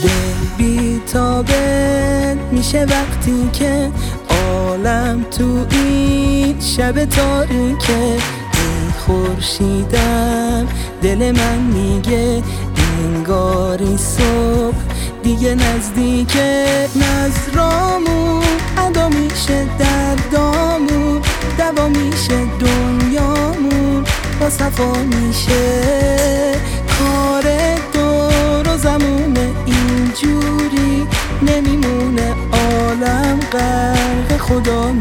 دل بی میشه وقتی که عالم تو این شب تاریکه. ای خورشیدم دل من میگه انگاری صبح دیگه نزدیکه. نظرامون ادا میشه دردامون دوا میشه دنیامون با صفا میشه. برق خدا